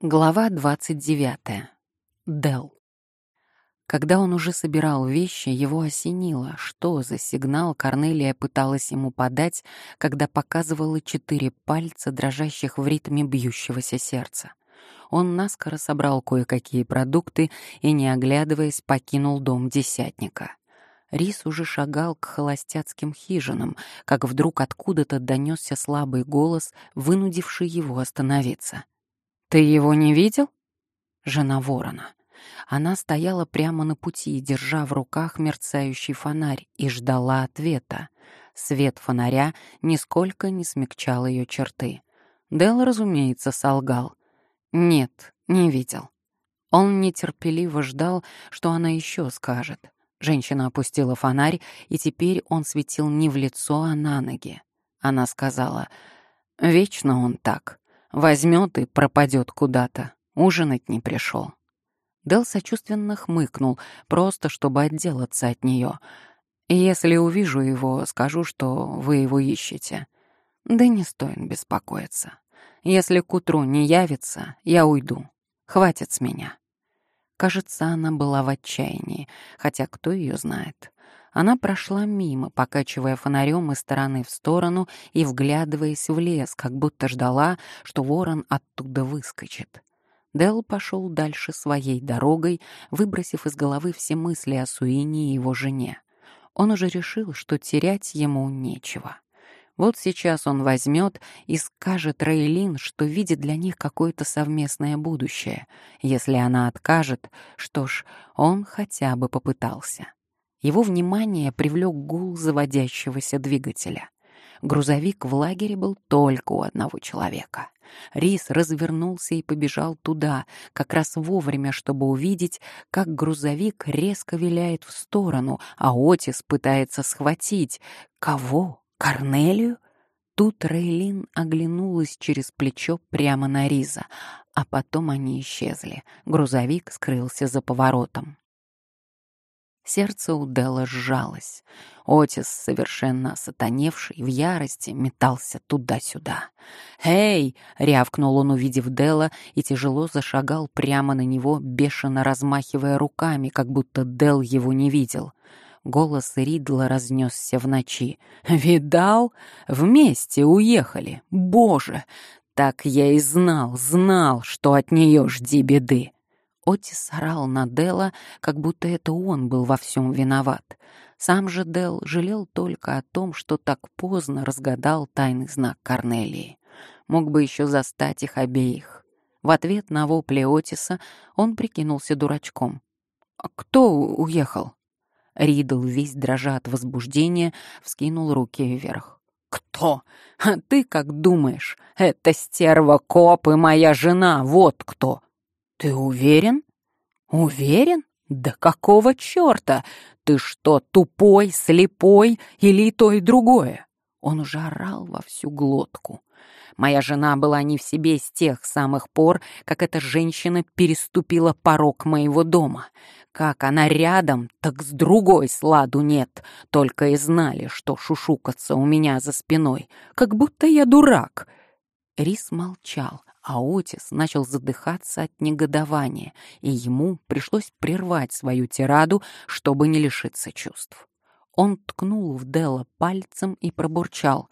Глава 29. Дел. Когда он уже собирал вещи, его осенило, что за сигнал Корнелия пыталась ему подать, когда показывала четыре пальца, дрожащих в ритме бьющегося сердца. Он наскоро собрал кое-какие продукты и, не оглядываясь, покинул дом десятника. Рис уже шагал к холостяцким хижинам, как вдруг откуда-то донесся слабый голос, вынудивший его остановиться — «Ты его не видел?» Жена ворона. Она стояла прямо на пути, держа в руках мерцающий фонарь, и ждала ответа. Свет фонаря нисколько не смягчал ее черты. Дел, разумеется, солгал. «Нет, не видел». Он нетерпеливо ждал, что она еще скажет. Женщина опустила фонарь, и теперь он светил не в лицо, а на ноги. Она сказала, «Вечно он так. Возьмет и пропадет куда-то. Ужинать не пришел. Дел сочувственно хмыкнул, просто чтобы отделаться от нее. «Если увижу его, скажу, что вы его ищете. Да не стоит беспокоиться. Если к утру не явится, я уйду. Хватит с меня». Кажется, она была в отчаянии, хотя кто ее знает. Она прошла мимо, покачивая фонарем из стороны в сторону и вглядываясь в лес, как будто ждала, что ворон оттуда выскочит. Дел пошел дальше своей дорогой, выбросив из головы все мысли о Суине и его жене. Он уже решил, что терять ему нечего. Вот сейчас он возьмет и скажет Рейлин, что видит для них какое-то совместное будущее. Если она откажет, что ж, он хотя бы попытался. Его внимание привлек гул заводящегося двигателя. Грузовик в лагере был только у одного человека. Рис развернулся и побежал туда, как раз вовремя, чтобы увидеть, как грузовик резко виляет в сторону, а Отис пытается схватить. Кого? Корнелию? Тут Рейлин оглянулась через плечо прямо на Риза, а потом они исчезли. Грузовик скрылся за поворотом. Сердце у сжалось. Отис, совершенно сатаневший, в ярости, метался туда-сюда. «Эй!» — рявкнул он, увидев Делла, и тяжело зашагал прямо на него, бешено размахивая руками, как будто Дел его не видел. Голос Ридла разнесся в ночи. «Видал? Вместе уехали! Боже! Так я и знал, знал, что от нее жди беды!» Отис орал на Дела, как будто это он был во всем виноват. Сам же Дел жалел только о том, что так поздно разгадал тайный знак Корнелии. Мог бы еще застать их обеих. В ответ на вопли Отиса он прикинулся дурачком. «А «Кто уехал?» Ридл, весь дрожа от возбуждения, вскинул руки вверх. «Кто? А ты как думаешь? Это стерва Коп и моя жена, вот кто!» «Ты уверен?» «Уверен? Да какого черта? Ты что, тупой, слепой или то и другое?» Он уже орал во всю глотку. Моя жена была не в себе с тех самых пор, как эта женщина переступила порог моего дома. Как она рядом, так с другой сладу нет. Только и знали, что шушукаться у меня за спиной. Как будто я дурак. Рис молчал, а Отис начал задыхаться от негодования, и ему пришлось прервать свою тираду, чтобы не лишиться чувств. Он ткнул в Делла пальцем и пробурчал.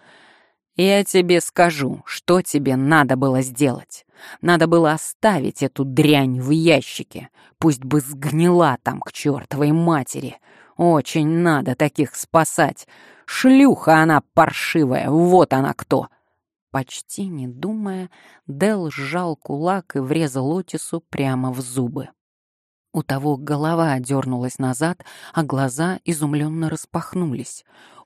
«Я тебе скажу, что тебе надо было сделать. Надо было оставить эту дрянь в ящике. Пусть бы сгнила там к чертовой матери. Очень надо таких спасать. Шлюха она паршивая, вот она кто!» Почти не думая, Дел сжал кулак и врезал Отису прямо в зубы. У того голова дернулась назад, а глаза изумленно распахнулись.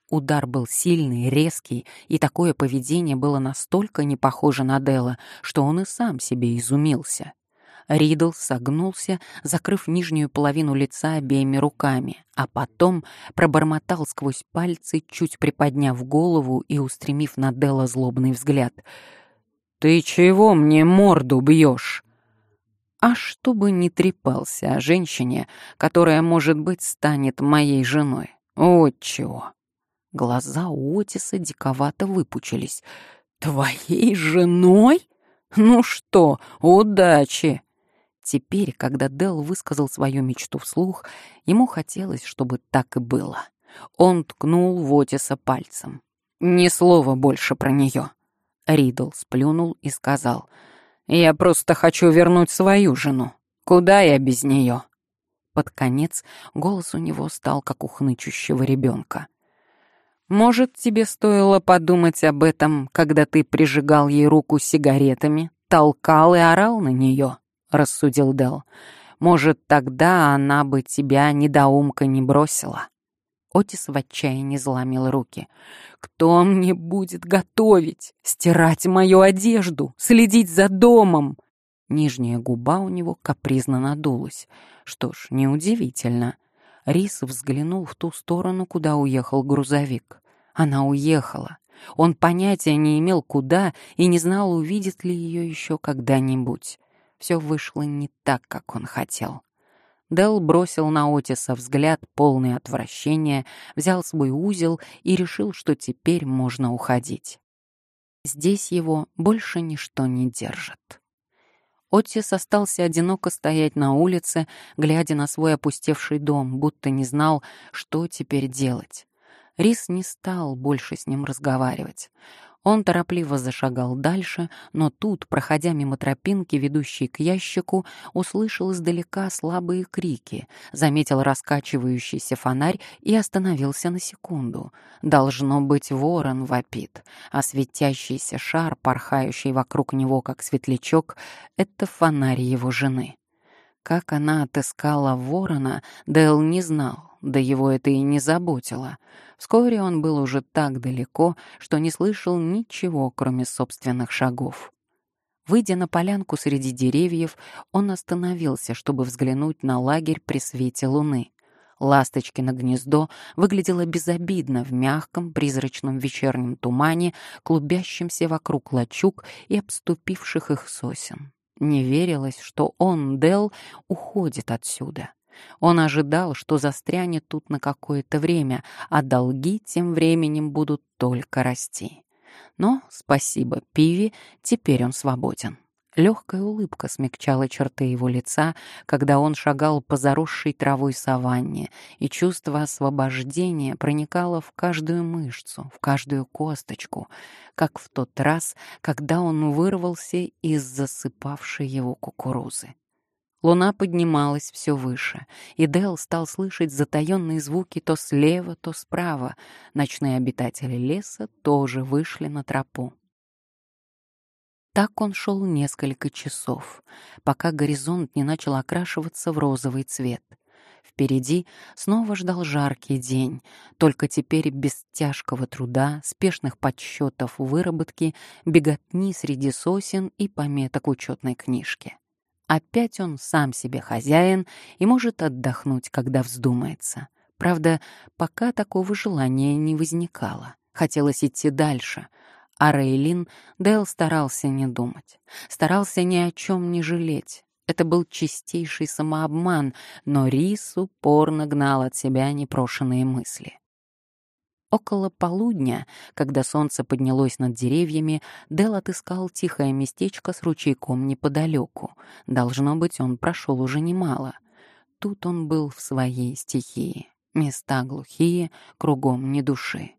Удар был сильный, резкий, и такое поведение было настолько не похоже на Дела, что он и сам себе изумился. Ридл согнулся, закрыв нижнюю половину лица обеими руками, а потом пробормотал сквозь пальцы, чуть приподняв голову и устремив на Делла злобный взгляд. «Ты чего мне морду бьешь?» А чтобы не трепался о женщине, которая, может быть, станет моей женой. Вот чего. Глаза у Отиса диковато выпучились. «Твоей женой?» «Ну что, удачи!» Теперь, когда Дел высказал свою мечту вслух, ему хотелось, чтобы так и было. Он ткнул в Отиса пальцем. «Ни слова больше про нее». Ридл сплюнул и сказал, «Я просто хочу вернуть свою жену. Куда я без нее?» Под конец голос у него стал, как у хнычущего ребенка. «Может, тебе стоило подумать об этом, когда ты прижигал ей руку сигаретами, толкал и орал на нее?» — рассудил Дел. «Может, тогда она бы тебя недоумка не бросила?» Отис в отчаянии заломил руки. «Кто мне будет готовить, стирать мою одежду, следить за домом?» Нижняя губа у него капризно надулась. Что ж, неудивительно. Рис взглянул в ту сторону, куда уехал грузовик. Она уехала. Он понятия не имел, куда, и не знал, увидит ли ее еще когда-нибудь. Все вышло не так, как он хотел. Дел бросил на Отиса взгляд, полный отвращения, взял свой узел и решил, что теперь можно уходить. Здесь его больше ничто не держит. Отис остался одиноко стоять на улице, глядя на свой опустевший дом, будто не знал, что теперь делать. Рис не стал больше с ним разговаривать. Он торопливо зашагал дальше, но тут, проходя мимо тропинки, ведущей к ящику, услышал издалека слабые крики, заметил раскачивающийся фонарь и остановился на секунду. Должно быть, ворон вопит, а светящийся шар, порхающий вокруг него, как светлячок, — это фонарь его жены. Как она отыскала ворона, Дэл не знал, да его это и не заботило. Вскоре он был уже так далеко, что не слышал ничего, кроме собственных шагов. Выйдя на полянку среди деревьев, он остановился, чтобы взглянуть на лагерь при свете луны. Ласточкино гнездо выглядело безобидно в мягком призрачном вечернем тумане, клубящемся вокруг лачуг и обступивших их сосен. Не верилось, что он, Дел, уходит отсюда. Он ожидал, что застрянет тут на какое-то время, а долги тем временем будут только расти. Но, спасибо Пиви, теперь он свободен. Легкая улыбка смягчала черты его лица, когда он шагал по заросшей травой саванне, и чувство освобождения проникало в каждую мышцу, в каждую косточку, как в тот раз, когда он вырвался из засыпавшей его кукурузы. Луна поднималась все выше, и Дэл стал слышать затаенные звуки то слева, то справа. Ночные обитатели леса тоже вышли на тропу. Так он шел несколько часов, пока горизонт не начал окрашиваться в розовый цвет. Впереди снова ждал жаркий день, только теперь без тяжкого труда, спешных подсчетов выработки, беготни среди сосен и пометок учетной книжки. Опять он сам себе хозяин и может отдохнуть, когда вздумается. Правда, пока такого желания не возникало. Хотелось идти дальше. А Рейлин Дэл старался не думать. Старался ни о чем не жалеть. Это был чистейший самообман, но Рис упорно гнал от себя непрошенные мысли. Около полудня, когда солнце поднялось над деревьями, Дел отыскал тихое местечко с ручейком неподалеку. Должно быть, он прошел уже немало. Тут он был в своей стихии. Места глухие, кругом ни души.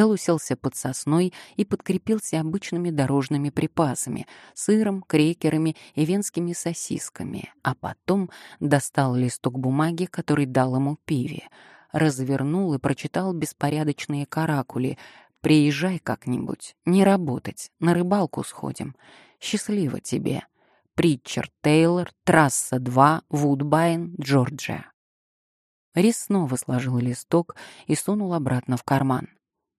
Дел уселся под сосной и подкрепился обычными дорожными припасами — сыром, крекерами и венскими сосисками, а потом достал листок бумаги, который дал ему пиве — развернул и прочитал беспорядочные каракули. «Приезжай как-нибудь, не работать, на рыбалку сходим. Счастливо тебе. Притчер Тейлор, трасса 2, Вудбайн, Джорджия». Рис снова сложил листок и сунул обратно в карман.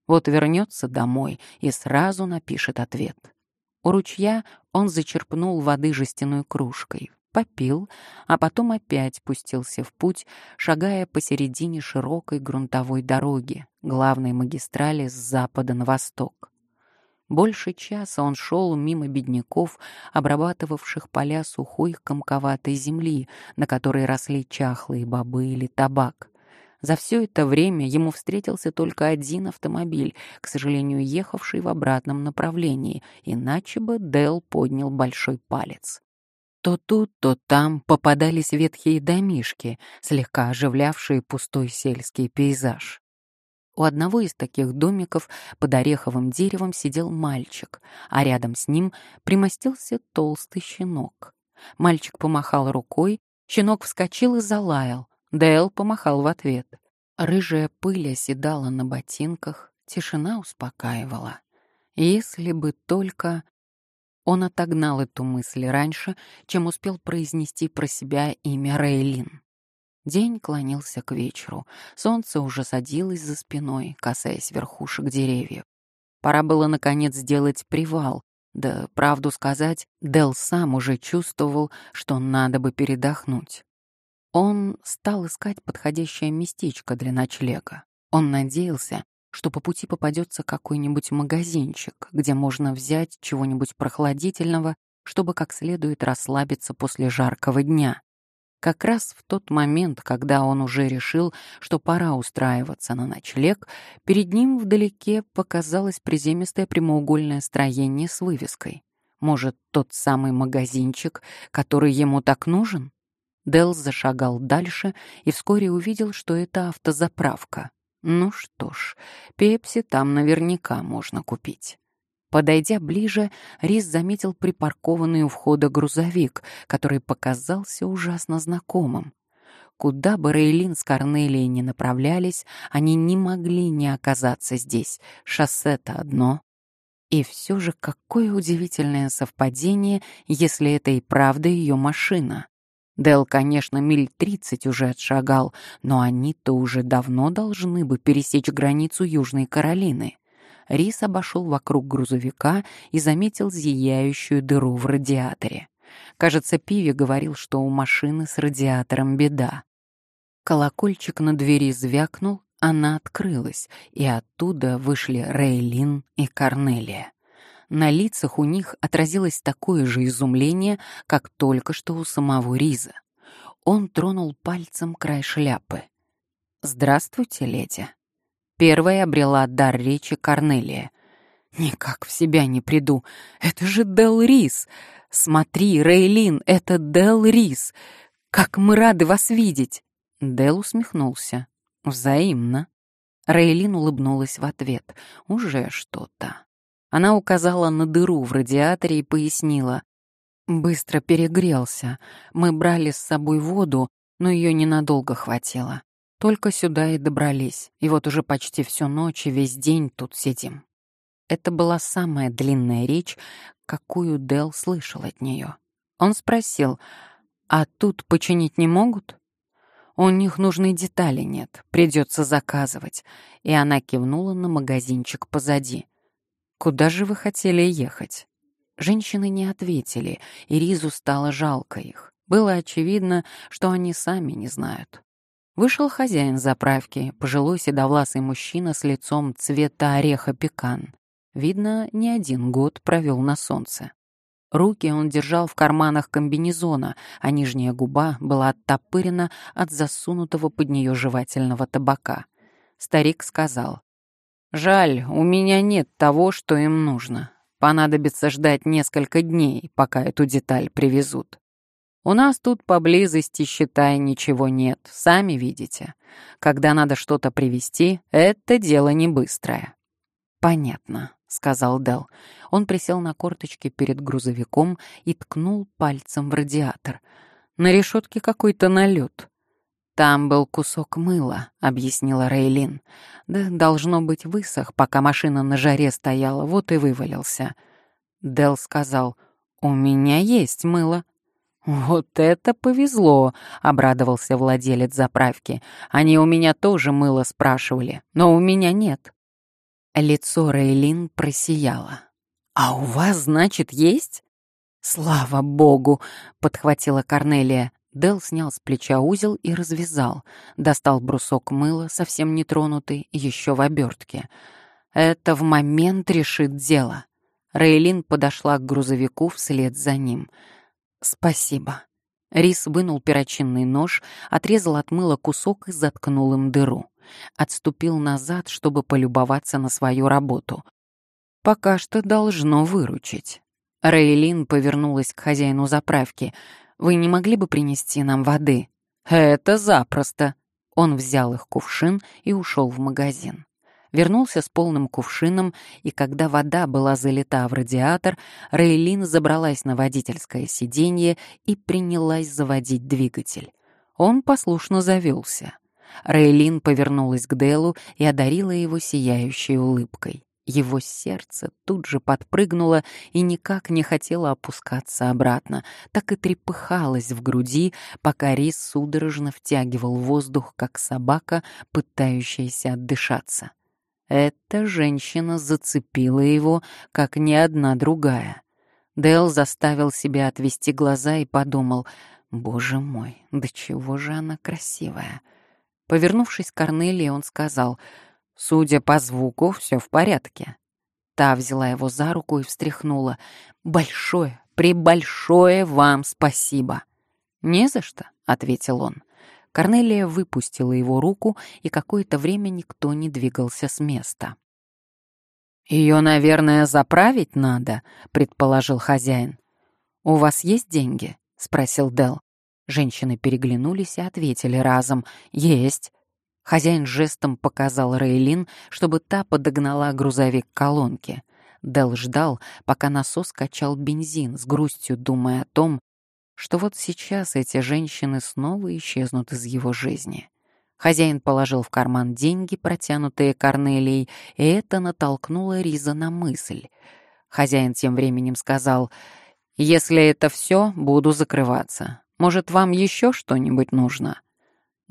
Вот вернется домой и сразу напишет ответ. У ручья он зачерпнул воды жестяной кружкой, попил, а потом опять пустился в путь, шагая посередине широкой грунтовой дороги, главной магистрали с запада на восток. Больше часа он шел мимо бедняков, обрабатывавших поля сухой комковатой земли, на которой росли чахлые бобы или табак. За все это время ему встретился только один автомобиль, к сожалению, ехавший в обратном направлении, иначе бы Дэл поднял большой палец. То тут, то там попадались ветхие домишки, слегка оживлявшие пустой сельский пейзаж. У одного из таких домиков под ореховым деревом сидел мальчик, а рядом с ним примостился толстый щенок. Мальчик помахал рукой, щенок вскочил и залаял. Дэл помахал в ответ. Рыжая пыль оседала на ботинках, тишина успокаивала. Если бы только... Он отогнал эту мысль раньше, чем успел произнести про себя имя Рейлин. День клонился к вечеру. Солнце уже садилось за спиной, касаясь верхушек деревьев. Пора было, наконец, сделать привал. Да, правду сказать, Дел сам уже чувствовал, что надо бы передохнуть. Он стал искать подходящее местечко для ночлега. Он надеялся, что по пути попадется какой-нибудь магазинчик, где можно взять чего-нибудь прохладительного, чтобы как следует расслабиться после жаркого дня. Как раз в тот момент, когда он уже решил, что пора устраиваться на ночлег, перед ним вдалеке показалось приземистое прямоугольное строение с вывеской. Может, тот самый магазинчик, который ему так нужен? Дел зашагал дальше и вскоре увидел, что это автозаправка. Ну что ж, пепси там наверняка можно купить. Подойдя ближе, Рис заметил припаркованный у входа грузовик, который показался ужасно знакомым. Куда бы Рейлин с Корнелией не направлялись, они не могли не оказаться здесь. Шоссе-то одно. И все же какое удивительное совпадение, если это и правда ее машина. Дел, конечно, миль тридцать уже отшагал, но они-то уже давно должны бы пересечь границу Южной Каролины. Рис обошел вокруг грузовика и заметил зияющую дыру в радиаторе. Кажется, Пиви говорил, что у машины с радиатором беда. Колокольчик на двери звякнул, она открылась, и оттуда вышли Рейлин и Корнелия. На лицах у них отразилось такое же изумление, как только что у самого Риза. Он тронул пальцем край шляпы. «Здравствуйте, леди». Первая обрела дар речи Корнелия. «Никак в себя не приду. Это же Дел Рис! Смотри, Рейлин, это Дел Рис! Как мы рады вас видеть!» Дел усмехнулся. «Взаимно». Рейлин улыбнулась в ответ. «Уже что-то». Она указала на дыру в радиаторе и пояснила. «Быстро перегрелся. Мы брали с собой воду, но ее ненадолго хватило. Только сюда и добрались, и вот уже почти всю ночь и весь день тут сидим. Это была самая длинная речь, какую Дел слышал от нее. Он спросил, «А тут починить не могут?» «У них нужной детали нет, придется заказывать». И она кивнула на магазинчик позади. «Куда же вы хотели ехать?» Женщины не ответили, и Ризу стало жалко их. Было очевидно, что они сами не знают. Вышел хозяин заправки, пожилой седовласый мужчина с лицом цвета ореха пекан. Видно, не один год провел на солнце. Руки он держал в карманах комбинезона, а нижняя губа была оттопырена от засунутого под нее жевательного табака. Старик сказал, «Жаль, у меня нет того, что им нужно. Понадобится ждать несколько дней, пока эту деталь привезут. У нас тут поблизости, считай, ничего нет, сами видите. Когда надо что-то привезти, это дело не быстрое». «Понятно», — сказал Дел. Он присел на корточки перед грузовиком и ткнул пальцем в радиатор. «На решетке какой-то налет». «Там был кусок мыла», — объяснила Рейлин. «Да, должно быть, высох, пока машина на жаре стояла, вот и вывалился». Дел сказал, «У меня есть мыло». «Вот это повезло!» — обрадовался владелец заправки. «Они у меня тоже мыло спрашивали, но у меня нет». Лицо Рейлин просияло. «А у вас, значит, есть?» «Слава богу!» — подхватила Корнелия. Дел снял с плеча узел и развязал. Достал брусок мыла, совсем нетронутый, еще в обертке. «Это в момент решит дело». Рейлин подошла к грузовику вслед за ним — «Спасибо». Рис вынул перочинный нож, отрезал от мыла кусок и заткнул им дыру. Отступил назад, чтобы полюбоваться на свою работу. Пока что должно выручить. Рейлин повернулась к хозяину заправки. «Вы не могли бы принести нам воды?» «Это запросто!» Он взял их кувшин и ушел в магазин. Вернулся с полным кувшином, и когда вода была залита в радиатор, Рейлин забралась на водительское сиденье и принялась заводить двигатель. Он послушно завелся. Рейлин повернулась к Делу и одарила его сияющей улыбкой. Его сердце тут же подпрыгнуло и никак не хотело опускаться обратно, так и трепыхалось в груди, пока Рис судорожно втягивал воздух, как собака, пытающаяся отдышаться. Эта женщина зацепила его, как ни одна другая. Дэл заставил себя отвести глаза и подумал, «Боже мой, да чего же она красивая!» Повернувшись к Корнелии, он сказал — Судя по звуку, все в порядке. Та взяла его за руку и встряхнула. «Большое, пребольшое вам спасибо!» «Не за что», — ответил он. Корнелия выпустила его руку, и какое-то время никто не двигался с места. «Ее, наверное, заправить надо», — предположил хозяин. «У вас есть деньги?» — спросил Дел. Женщины переглянулись и ответили разом. «Есть». Хозяин жестом показал Рейлин, чтобы та подогнала грузовик к колонке. Дел ждал, пока насос качал бензин, с грустью думая о том, что вот сейчас эти женщины снова исчезнут из его жизни. Хозяин положил в карман деньги, протянутые Корнелией, и это натолкнуло Риза на мысль. Хозяин тем временем сказал, «Если это все, буду закрываться. Может, вам еще что-нибудь нужно?»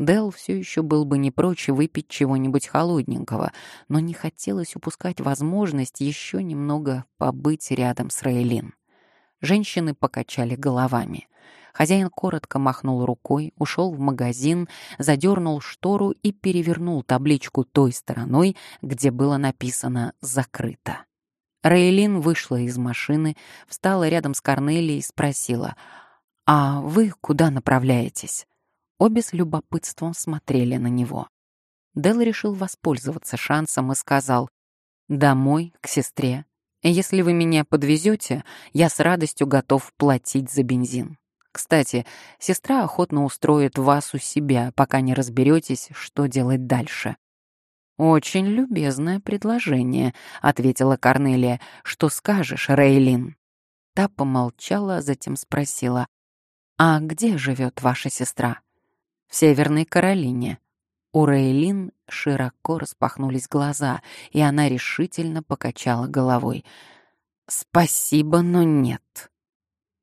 Дел все еще был бы не прочь выпить чего-нибудь холодненького, но не хотелось упускать возможность еще немного побыть рядом с Рейлин. Женщины покачали головами. Хозяин коротко махнул рукой, ушел в магазин, задернул штору и перевернул табличку той стороной, где было написано «Закрыто». Рейлин вышла из машины, встала рядом с Корнелией и спросила, «А вы куда направляетесь?» Обе с любопытством смотрели на него. Дел решил воспользоваться шансом и сказал «Домой, к сестре. Если вы меня подвезете, я с радостью готов платить за бензин. Кстати, сестра охотно устроит вас у себя, пока не разберетесь, что делать дальше». «Очень любезное предложение», — ответила Корнелия. «Что скажешь, Рейлин?» Та помолчала, затем спросила. «А где живет ваша сестра?» В Северной Каролине. У Рейлин широко распахнулись глаза, и она решительно покачала головой. «Спасибо, но нет».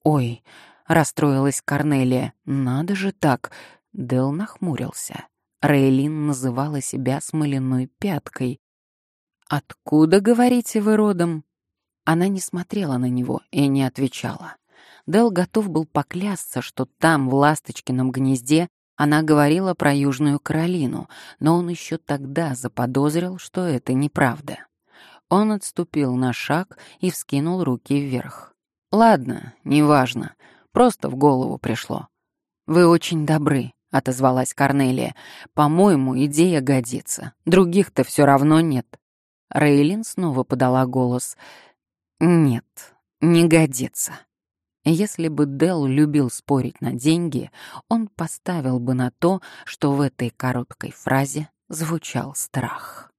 «Ой», — расстроилась Корнелия, — «надо же так». Дел нахмурился. Рейлин называла себя смоляной пяткой. «Откуда, говорите вы, родом?» Она не смотрела на него и не отвечала. Дел готов был поклясться, что там, в ласточкином гнезде, она говорила про Южную Каролину, но он еще тогда заподозрил, что это неправда. Он отступил на шаг и вскинул руки вверх. «Ладно, неважно, просто в голову пришло». «Вы очень добры», — отозвалась Корнелия. «По-моему, идея годится. Других-то все равно нет». Рейлин снова подала голос. «Нет, не годится». Если бы Дел любил спорить на деньги, он поставил бы на то, что в этой короткой фразе звучал страх.